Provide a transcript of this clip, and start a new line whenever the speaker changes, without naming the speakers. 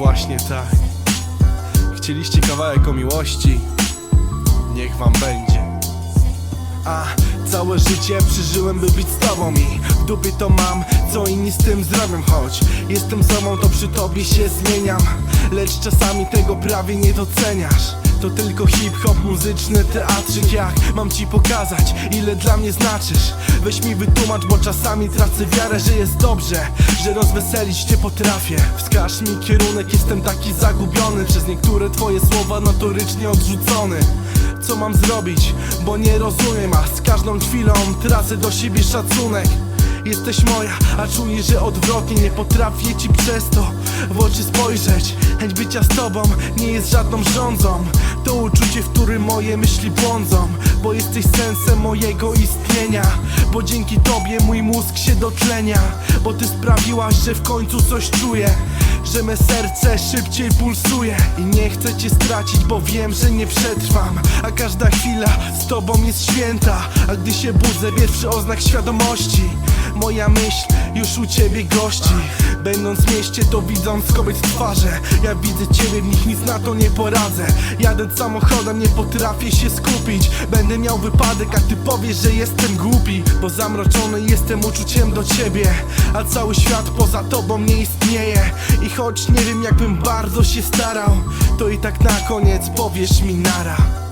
Właśnie tak. Chcieliście kawałek o miłości? Niech wam będzie. A całe życie przeżyłem, by być z tobą i w dupie to mam, co inni z tym zrobią Choć jestem sobą, to przy tobie się zmieniam Lecz czasami tego prawie nie doceniasz to tylko hip-hop, muzyczny teatrzyk Jak mam ci pokazać, ile dla mnie znaczysz. Weź mi wytłumacz, bo czasami tracę wiarę, że jest dobrze Że rozweselić cię potrafię. Wskaż mi kierunek, jestem taki zagubiony Przez niektóre twoje słowa notorycznie odrzucony. Co mam zrobić, bo nie rozumiem A z każdą chwilą tracę do siebie szacunek. Jesteś moja, a czuję, że odwrotnie Nie potrafię ci przez to w oczy spojrzeć. Chęć bycia z tobą nie jest żadną rządzą To uczucie, w którym moje myśli błądzą Bo jesteś sensem mojego istnienia Bo dzięki tobie mój mózg się dotlenia Bo ty sprawiłaś, że w końcu coś czuję że me serce szybciej pulsuje I nie chcę cię stracić, bo wiem, że nie przetrwam A każda chwila z tobą jest święta A gdy się budzę, pierwszy oznak świadomości Moja myśl już u ciebie gości Będąc w mieście, to widząc kobiet twarze. Ja widzę ciebie, w nich nic na to nie poradzę. Jadąc samochodem, nie potrafię się skupić. Będę miał wypadek, a ty powiesz, że jestem głupi. Bo zamroczony jestem uczuciem do ciebie. A cały świat poza tobą nie istnieje. I choć nie wiem jakbym bardzo się starał To i tak na koniec powiesz mi nara